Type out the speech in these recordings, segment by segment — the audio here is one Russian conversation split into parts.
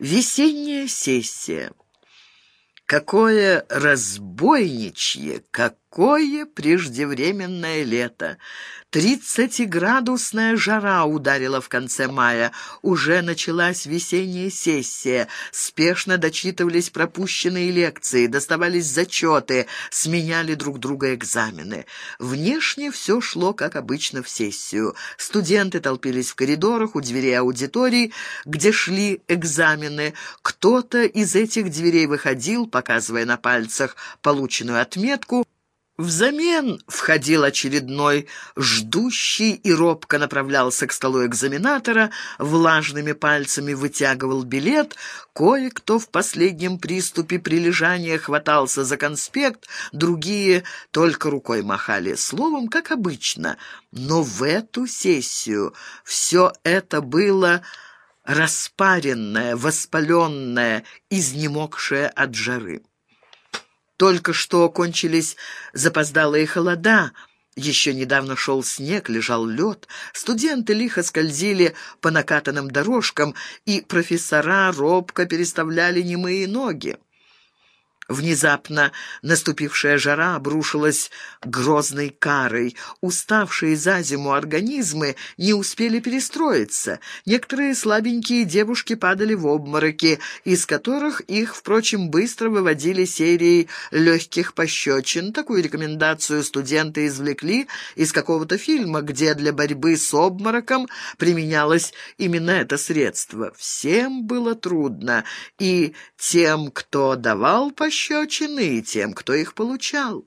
Весенняя сессия. Какое разбойничье, какое преждевременное лето! Тридцатиградусная жара ударила в конце мая. Уже началась весенняя сессия. Спешно дочитывались пропущенные лекции, доставались зачеты, сменяли друг друга экзамены. Внешне все шло, как обычно, в сессию. Студенты толпились в коридорах, у дверей аудиторий, где шли экзамены. Кто-то из этих дверей выходил, показывая на пальцах полученную отметку, Взамен входил очередной, ждущий и робко направлялся к столу экзаменатора, влажными пальцами вытягивал билет, кое-кто в последнем приступе прилежания хватался за конспект, другие только рукой махали, словом, как обычно. Но в эту сессию все это было распаренное, воспаленное, изнемогшее от жары. Только что кончились запоздалые холода, еще недавно шел снег, лежал лед, студенты лихо скользили по накатанным дорожкам, и профессора робко переставляли немые ноги. Внезапно наступившая жара обрушилась грозной карой. Уставшие за зиму организмы не успели перестроиться. Некоторые слабенькие девушки падали в обмороки, из которых их, впрочем, быстро выводили серии легких пощечин. Такую рекомендацию студенты извлекли из какого-то фильма, где для борьбы с обмороком применялось именно это средство. Всем было трудно, и тем, кто давал пощечины, пощечины и тем, кто их получал.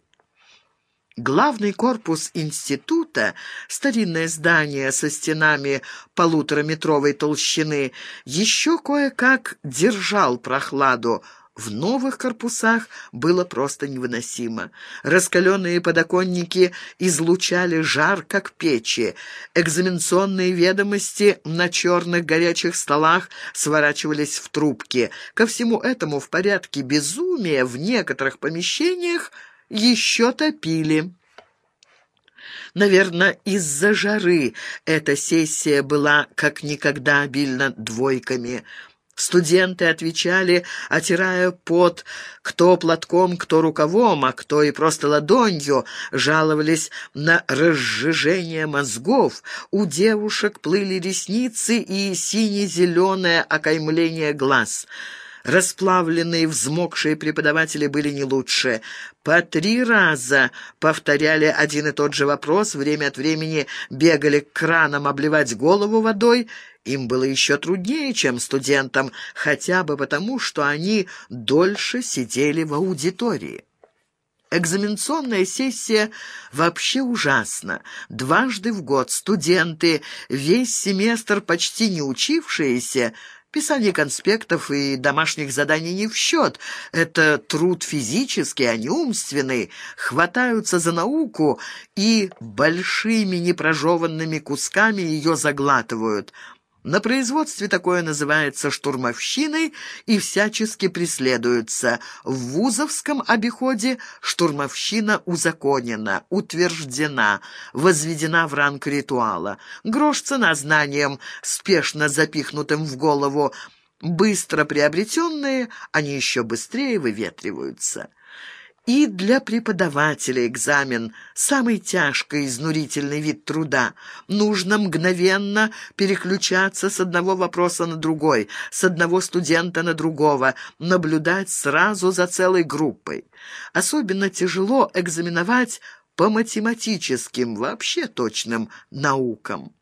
Главный корпус института, старинное здание со стенами полутораметровой толщины, еще кое-как держал прохладу, в новых корпусах было просто невыносимо. Раскаленные подоконники излучали жар, как печи. Экзаменационные ведомости на черных горячих столах сворачивались в трубки. Ко всему этому в порядке безумия в некоторых помещениях еще топили. Наверное, из-за жары эта сессия была как никогда обильно двойками – Студенты отвечали, отирая пот, кто платком, кто рукавом, а кто и просто ладонью, жаловались на разжижение мозгов. У девушек плыли ресницы и сине-зеленое окаймление глаз — Расплавленные, взмокшие преподаватели были не лучше. По три раза повторяли один и тот же вопрос, время от времени бегали к кранам обливать голову водой. Им было еще труднее, чем студентам, хотя бы потому, что они дольше сидели в аудитории. Экзаменационная сессия вообще ужасна. Дважды в год студенты, весь семестр почти не учившиеся, Писание конспектов и домашних заданий не в счет. Это труд физический, а не умственный. Хватаются за науку и большими непрожеванными кусками ее заглатывают. На производстве такое называется штурмовщиной и всячески преследуется. В вузовском обиходе штурмовщина узаконена, утверждена, возведена в ранг ритуала. Грош цена знаниям, спешно запихнутым в голову, быстро приобретенные, они еще быстрее выветриваются. И для преподавателя экзамен – самый тяжкий изнурительный вид труда. Нужно мгновенно переключаться с одного вопроса на другой, с одного студента на другого, наблюдать сразу за целой группой. Особенно тяжело экзаменовать по математическим, вообще точным наукам.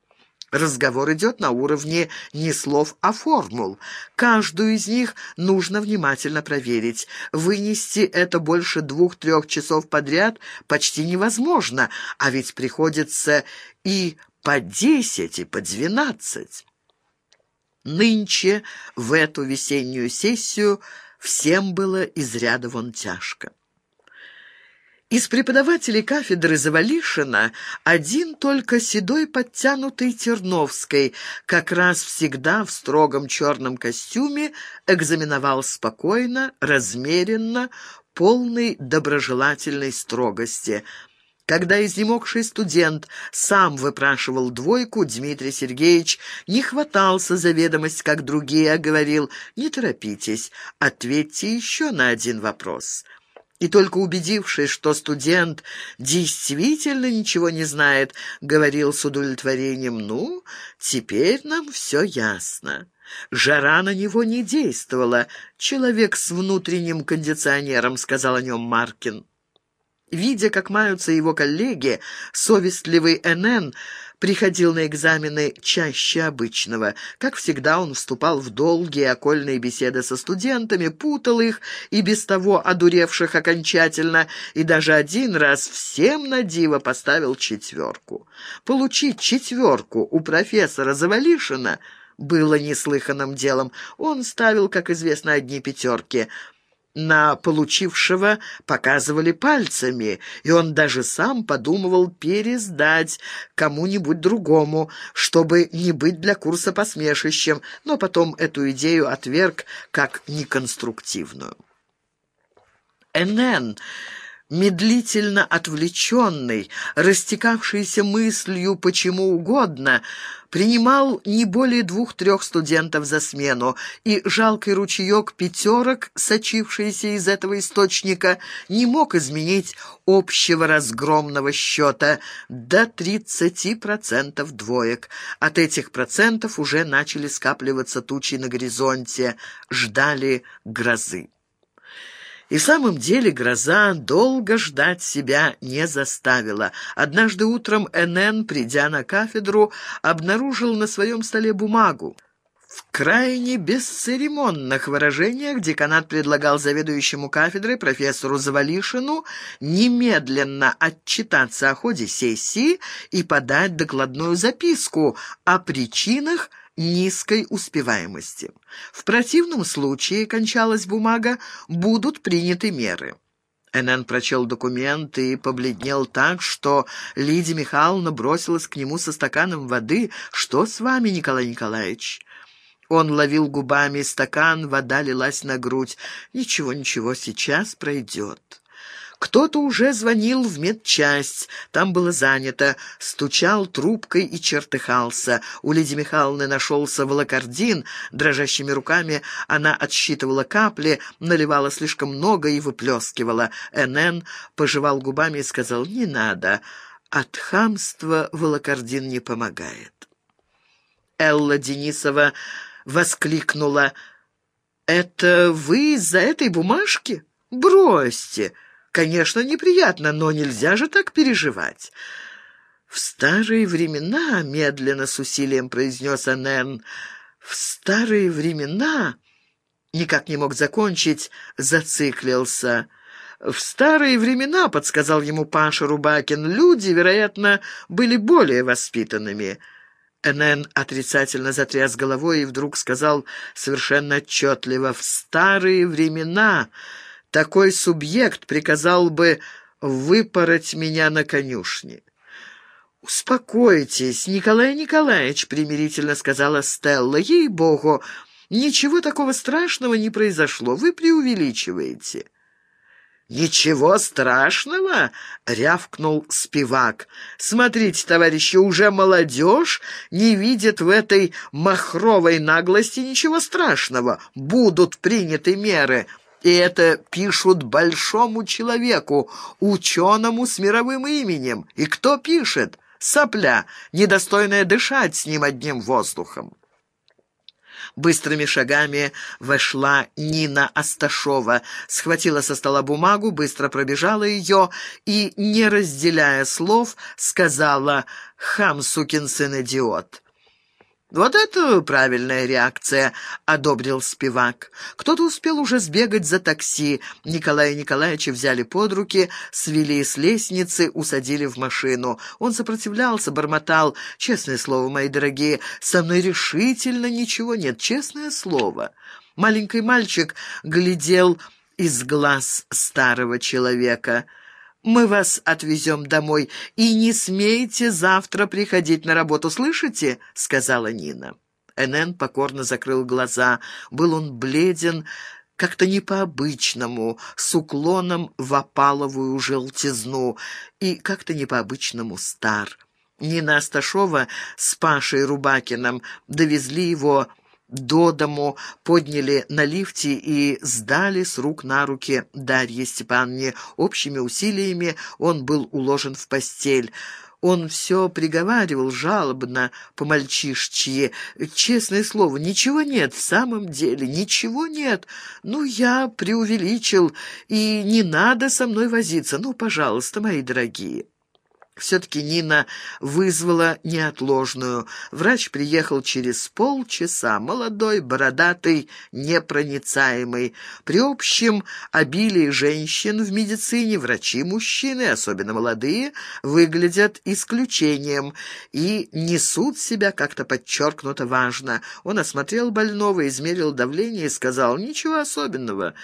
Разговор идет на уровне не слов, а формул. Каждую из них нужно внимательно проверить. Вынести это больше двух-трех часов подряд почти невозможно, а ведь приходится и по десять, и по двенадцать. Нынче, в эту весеннюю сессию, всем было из ряда вон тяжко. Из преподавателей кафедры Завалишина один только седой подтянутый Терновской, как раз всегда в строгом черном костюме, экзаменовал спокойно, размеренно, полной доброжелательной строгости – Когда изнемогший студент сам выпрашивал двойку, Дмитрий Сергеевич не хватался за ведомость, как другие, а говорил «Не торопитесь, ответьте еще на один вопрос». И только убедившись, что студент действительно ничего не знает, говорил с удовлетворением «Ну, теперь нам все ясно». Жара на него не действовала. «Человек с внутренним кондиционером», — сказал о нем Маркин. Видя, как маются его коллеги, совестливый НН приходил на экзамены чаще обычного. Как всегда, он вступал в долгие окольные беседы со студентами, путал их и без того одуревших окончательно, и даже один раз всем на диво поставил четверку. Получить четверку у профессора Завалишина было неслыханным делом. Он ставил, как известно, одни пятерки — на получившего показывали пальцами, и он даже сам подумывал пересдать кому-нибудь другому, чтобы не быть для курса посмешищем, но потом эту идею отверг как неконструктивную. НН медлительно отвлеченный, растекавшийся мыслью почему угодно, принимал не более двух-трех студентов за смену, и жалкий ручеек пятерок, сочившийся из этого источника, не мог изменить общего разгромного счета до 30% двоек. От этих процентов уже начали скапливаться тучи на горизонте, ждали грозы. И в самом деле гроза долго ждать себя не заставила. Однажды утром НН, придя на кафедру, обнаружил на своем столе бумагу. В крайне бесцеремонных выражениях деканат предлагал заведующему кафедрой профессору Завалишину немедленно отчитаться о ходе сессии и подать докладную записку о причинах, низкой успеваемости. В противном случае, кончалась бумага, будут приняты меры. НН прочел документ и побледнел так, что Лидия Михайловна бросилась к нему со стаканом воды. «Что с вами, Николай Николаевич?» Он ловил губами стакан, вода лилась на грудь. «Ничего, ничего, сейчас пройдет». Кто-то уже звонил в медчасть, там было занято, стучал трубкой и чертыхался. У Лидии Михайловны нашелся волокордин, дрожащими руками она отсчитывала капли, наливала слишком много и выплескивала. НН пожевал губами и сказал «не надо». От хамства волокордин не помогает. Элла Денисова воскликнула «Это вы из-за этой бумажки? Бросьте!» Конечно, неприятно, но нельзя же так переживать. «В старые времена», — медленно с усилием произнес Анен, — «в старые времена...» Никак не мог закончить, зациклился. «В старые времена», — подсказал ему Паша Рубакин, — «люди, вероятно, были более воспитанными». Энн отрицательно затряс головой и вдруг сказал совершенно отчетливо «в старые времена...» Такой субъект приказал бы выпороть меня на конюшне. «Успокойтесь, Николай Николаевич», — примирительно сказала Стелла. «Ей-богу, ничего такого страшного не произошло. Вы преувеличиваете». «Ничего страшного!» — рявкнул спивак. «Смотрите, товарищи, уже молодежь не видит в этой махровой наглости ничего страшного. Будут приняты меры. И это пишут большому человеку, ученому с мировым именем. И кто пишет? Сопля, недостойная дышать с ним одним воздухом. Быстрыми шагами вошла Нина Асташова, схватила со стола бумагу, быстро пробежала ее и, не разделяя слов, сказала «Хам, сукин сын, идиот». «Вот это правильная реакция», — одобрил спивак. Кто-то успел уже сбегать за такси. Николая Николаевича взяли под руки, свели с лестницы, усадили в машину. Он сопротивлялся, бормотал. «Честное слово, мои дорогие, со мной решительно ничего нет, честное слово». Маленький мальчик глядел из глаз старого человека — мы вас отвезем домой, и не смейте завтра приходить на работу, слышите?» — сказала Нина. Энн покорно закрыл глаза. Был он бледен, как-то не по-обычному, с уклоном в опаловую желтизну и как-то не по-обычному стар. Нина Асташова с Пашей Рубакиным довезли его до дому, подняли на лифте и сдали с рук на руки Дарье Степановне. Общими усилиями он был уложен в постель. Он все приговаривал жалобно, по-мальчишчьи. Честное слово, ничего нет, в самом деле, ничего нет. Ну, я преувеличил, и не надо со мной возиться. Ну, пожалуйста, мои дорогие». Все-таки Нина вызвала неотложную. Врач приехал через полчаса, молодой, бородатый, непроницаемый. При общем обилии женщин в медицине врачи-мужчины, особенно молодые, выглядят исключением и несут себя как-то подчеркнуто важно. Он осмотрел больного, измерил давление и сказал, «Ничего особенного.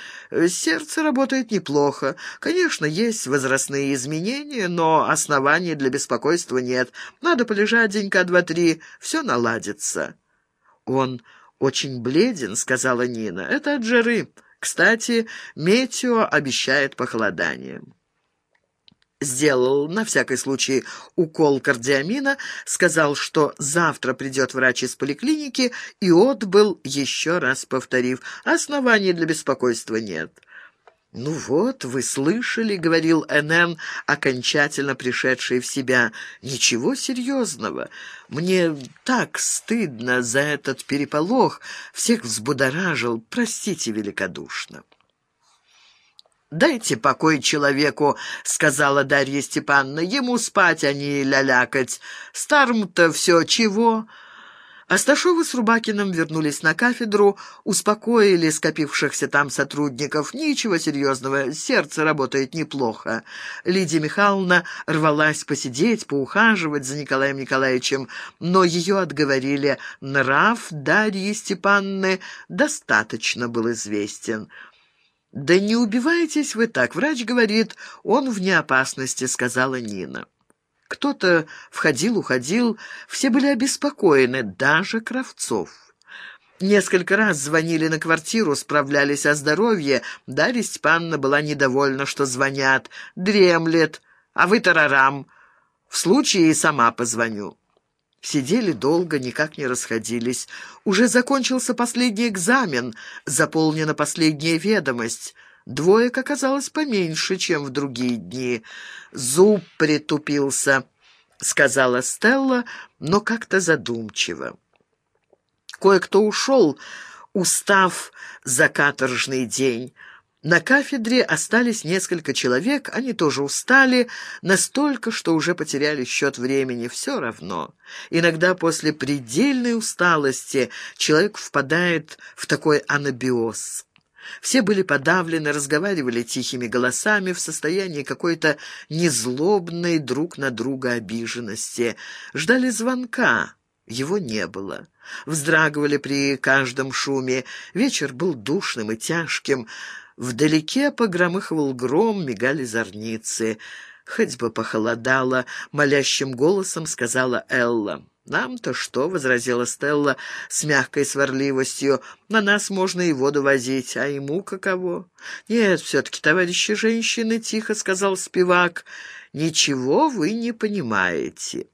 Сердце работает неплохо. Конечно, есть возрастные изменения, но основания оснований для беспокойства нет. Надо полежать денька два-три, все наладится». «Он очень бледен», — сказала Нина. «Это от жары. Кстати, метео обещает похолодание». Сделал на всякий случай укол кардиамина, сказал, что завтра придет врач из поликлиники, и отбыл, еще раз повторив, оснований для беспокойства нет. «Ну вот, вы слышали», — говорил Н.Н., окончательно пришедший в себя. «Ничего серьезного. Мне так стыдно за этот переполох. Всех взбудоражил. Простите великодушно». «Дайте покой человеку», — сказала Дарья Степановна. «Ему спать, а не лялякать. Старому-то все чего?» Асташовы с Рубакиным вернулись на кафедру, успокоили скопившихся там сотрудников. Ничего серьезного, сердце работает неплохо. Лидия Михайловна рвалась посидеть, поухаживать за Николаем Николаевичем, но ее отговорили. Нрав Дарьи Степанны достаточно был известен. «Да не убивайтесь вы так, врач говорит, он вне опасности», — сказала Нина. Кто-то входил-уходил, все были обеспокоены, даже Кравцов. Несколько раз звонили на квартиру, справлялись о здоровье. Дарья Степановна была недовольна, что звонят. Дремлет, а вы тарарам. В случае и сама позвоню. Сидели долго, никак не расходились. Уже закончился последний экзамен, заполнена последняя ведомость — Двоек оказалось поменьше, чем в другие дни. «Зуб притупился», — сказала Стелла, но как-то задумчиво. Кое-кто ушел, устав за каторжный день. На кафедре остались несколько человек, они тоже устали, настолько, что уже потеряли счет времени, все равно. Иногда после предельной усталости человек впадает в такой анабиоз. Все были подавлены, разговаривали тихими голосами в состоянии какой-то незлобной друг на друга обиженности. Ждали звонка. Его не было. Вздрагивали при каждом шуме. Вечер был душным и тяжким. Вдалеке погромыхивал гром, мигали зорницы. «Хоть бы похолодало», — молящим голосом сказала Элла. «Нам-то что?» — возразила Стелла с мягкой сварливостью. «На нас можно и воду возить, а ему каково?» «Нет, все-таки, товарищи женщины», — тихо сказал спивак, — «ничего вы не понимаете».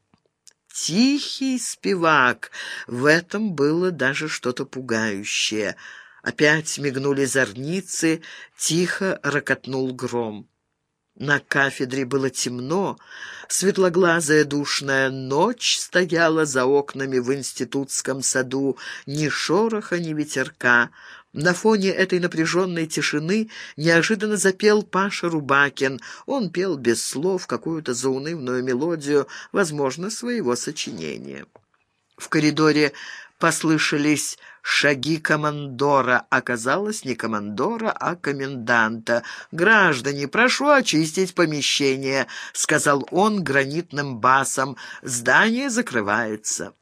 Тихий спивак. В этом было даже что-то пугающее. Опять мигнули зорницы, тихо рокотнул гром. На кафедре было темно, светлоглазая душная ночь стояла за окнами в институтском саду, ни шороха, ни ветерка. На фоне этой напряженной тишины неожиданно запел Паша Рубакин. Он пел без слов какую-то заунывную мелодию, возможно, своего сочинения. В коридоре послышались шаги командора. Оказалось, не командора, а коменданта. «Граждане, прошу очистить помещение», — сказал он гранитным басом. «Здание закрывается».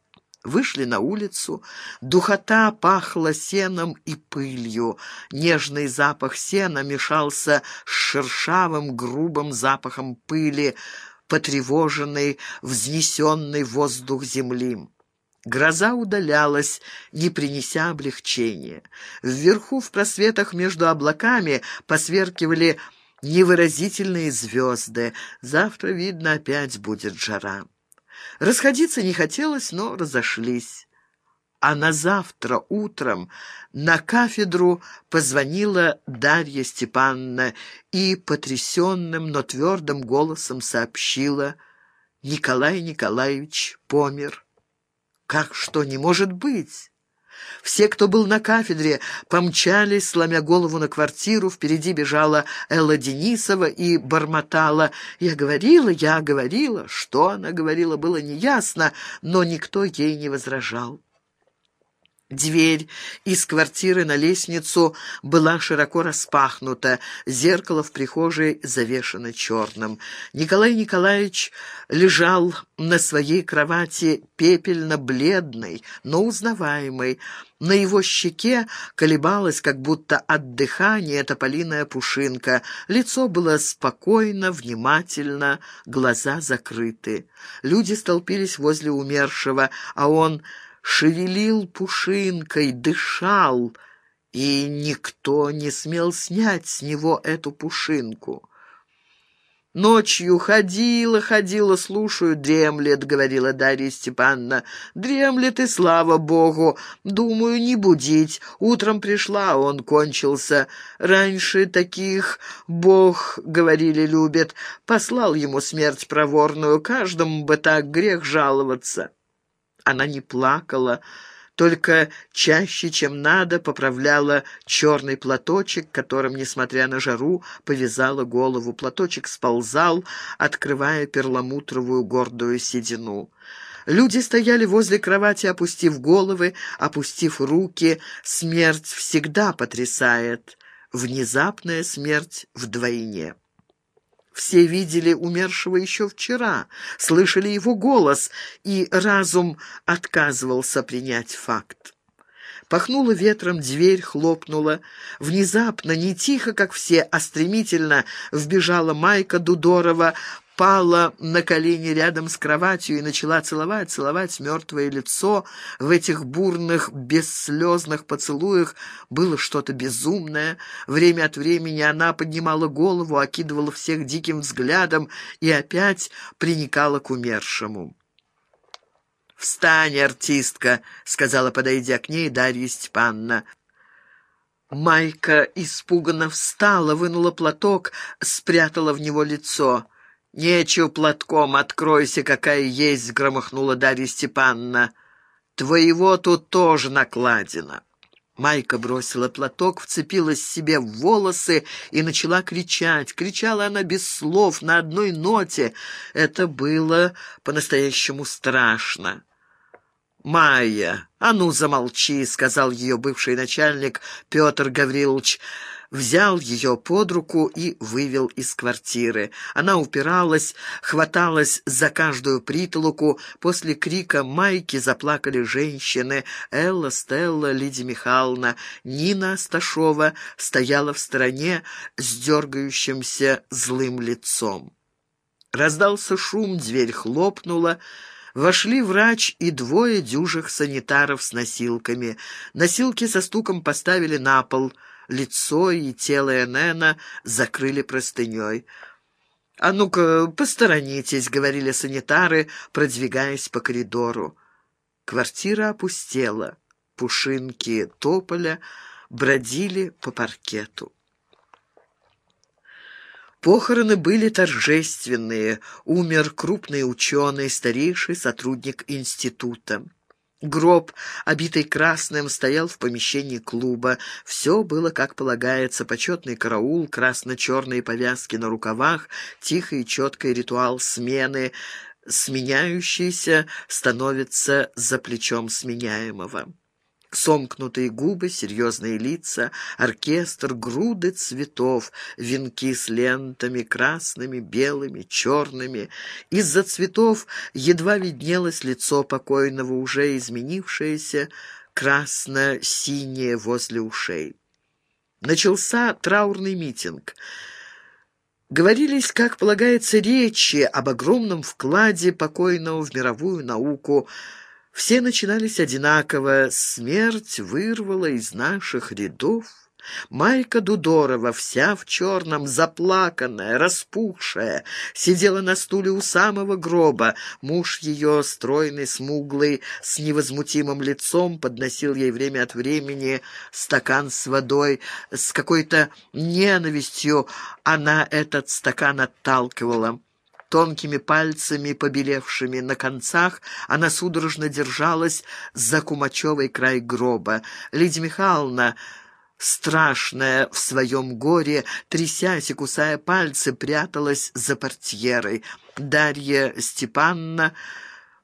Вышли на улицу. Духота пахла сеном и пылью. Нежный запах сена мешался с шершавым грубым запахом пыли, потревоженный, взнесенный воздух земли. Гроза удалялась, не принеся облегчения. Вверху, в просветах между облаками, посверкивали невыразительные звезды. Завтра, видно, опять будет жара. Расходиться не хотелось, но разошлись. А на завтра утром на кафедру позвонила Дарья Степановна и потрясенным, но твердым голосом сообщила «Николай Николаевич помер». «Как что, не может быть?» Все, кто был на кафедре, помчались, сломя голову на квартиру. Впереди бежала Элла Денисова и бормотала. «Я говорила, я говорила». Что она говорила, было неясно, но никто ей не возражал. Дверь из квартиры на лестницу была широко распахнута, зеркало в прихожей завешено черным. Николай Николаевич лежал на своей кровати пепельно-бледный, но узнаваемый. На его щеке колебалась, как будто от дыхания, тополиная пушинка. Лицо было спокойно, внимательно, глаза закрыты. Люди столпились возле умершего, а он шевелил пушинкой, дышал, и никто не смел снять с него эту пушинку. «Ночью ходила, ходила, слушаю, дремлет», — говорила Дарья Степановна. «Дремлет, и слава богу. Думаю, не будить. Утром пришла, он кончился. Раньше таких бог, — говорили, — любит. Послал ему смерть проворную. Каждому бы так грех жаловаться». Она не плакала, только чаще, чем надо, поправляла черный платочек, которым, несмотря на жару, повязала голову. Платочек сползал, открывая перламутровую гордую седину. Люди стояли возле кровати, опустив головы, опустив руки. Смерть всегда потрясает. Внезапная смерть вдвойне. Все видели умершего еще вчера, слышали его голос, и разум отказывался принять факт. Пахнуло ветром, дверь хлопнула. Внезапно, не тихо, как все, а стремительно вбежала Майка Дудорова, пала на колени рядом с кроватью и начала целовать, целовать мертвое лицо. В этих бурных, бесслезных поцелуях было что-то безумное. Время от времени она поднимала голову, окидывала всех диким взглядом и опять приникала к умершему. «Встань, артистка!» — сказала, подойдя к ней Дарья Степановна. Майка испуганно встала, вынула платок, спрятала в него лицо. «Нечего платком, откройся, какая есть!» — громыхнула Дарья Степановна. «Твоего тут тоже накладено». Майка бросила платок, вцепилась себе в волосы и начала кричать. Кричала она без слов, на одной ноте. Это было по-настоящему страшно. «Майя, а ну замолчи», — сказал ее бывший начальник Петр Гаврилович взял ее под руку и вывел из квартиры. Она упиралась, хваталась за каждую притолоку. После крика Майки заплакали женщины. Элла, Стелла, Лидия Михайловна, Нина Асташова стояла в стороне с дергающимся злым лицом. Раздался шум, дверь хлопнула. Вошли врач и двое дюжих санитаров с носилками. Носилки со стуком поставили на пол — лицо и тело Энена закрыли простыней. «А ну-ка, посторонитесь», — говорили санитары, продвигаясь по коридору. Квартира опустела. Пушинки тополя бродили по паркету. Похороны были торжественные. Умер крупный ученый, старейший сотрудник института. Гроб, обитый красным, стоял в помещении клуба. Все было, как полагается, почетный караул, красно-черные повязки на рукавах, тихий и четкий ритуал смены, сменяющийся становится за плечом сменяемого. Сомкнутые губы, серьезные лица, оркестр, груды цветов, венки с лентами красными, белыми, черными. Из-за цветов едва виднелось лицо покойного, уже изменившееся, красно-синее возле ушей. Начался траурный митинг. Говорились, как полагается, речи об огромном вкладе покойного в мировую науку – Все начинались одинаково. Смерть вырвала из наших рядов. Майка Дудорова, вся в черном, заплаканная, распухшая, сидела на стуле у самого гроба. Муж ее, стройный, смуглый, с невозмутимым лицом, подносил ей время от времени стакан с водой. С какой-то ненавистью она этот стакан отталкивала. Тонкими пальцами, побелевшими на концах, она судорожно держалась за кумачевый край гроба. Лидия Михайловна, страшная в своем горе, трясясь и кусая пальцы, пряталась за портьерой. Дарья Степанна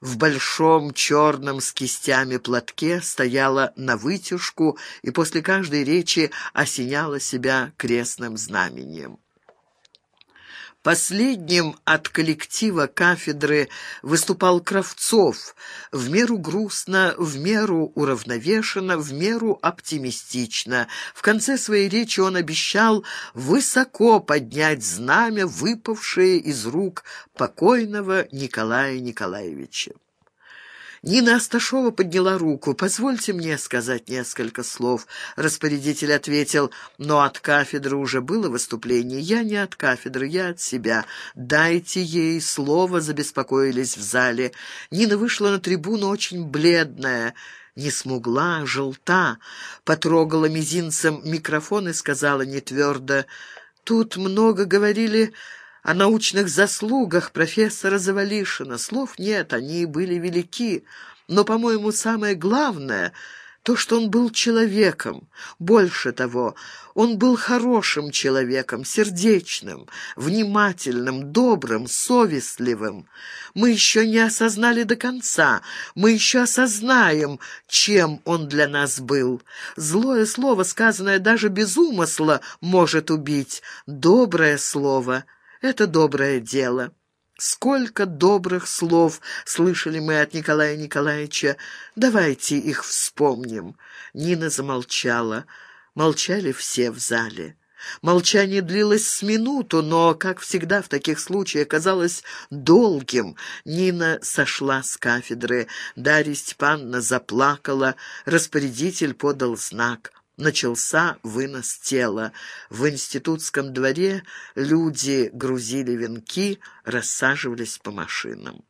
в большом черном с кистями платке стояла на вытяжку и после каждой речи осеняла себя крестным знамением. Последним от коллектива кафедры выступал Кравцов, в меру грустно, в меру уравновешенно, в меру оптимистично. В конце своей речи он обещал высоко поднять знамя, выпавшее из рук покойного Николая Николаевича. Нина Асташова подняла руку. «Позвольте мне сказать несколько слов». Распорядитель ответил, «Но от кафедры уже было выступление. Я не от кафедры, я от себя. Дайте ей слово», — забеспокоились в зале. Нина вышла на трибуну очень бледная, не смугла, желта, потрогала мизинцем микрофон и сказала нетвердо, «Тут много говорили о научных заслугах профессора Завалишина. Слов нет, они были велики. Но, по-моему, самое главное — то, что он был человеком. Больше того, он был хорошим человеком, сердечным, внимательным, добрым, совестливым. Мы еще не осознали до конца, мы еще осознаем, чем он для нас был. Злое слово, сказанное даже без умысла, может убить. Доброе слово — это доброе дело. Сколько добрых слов слышали мы от Николая Николаевича. Давайте их вспомним. Нина замолчала. Молчали все в зале. Молчание длилось с минуту, но, как всегда в таких случаях, казалось долгим. Нина сошла с кафедры. Дарья Степановна заплакала. Распорядитель подал знак начался вынос тела. В институтском дворе люди грузили венки, рассаживались по машинам.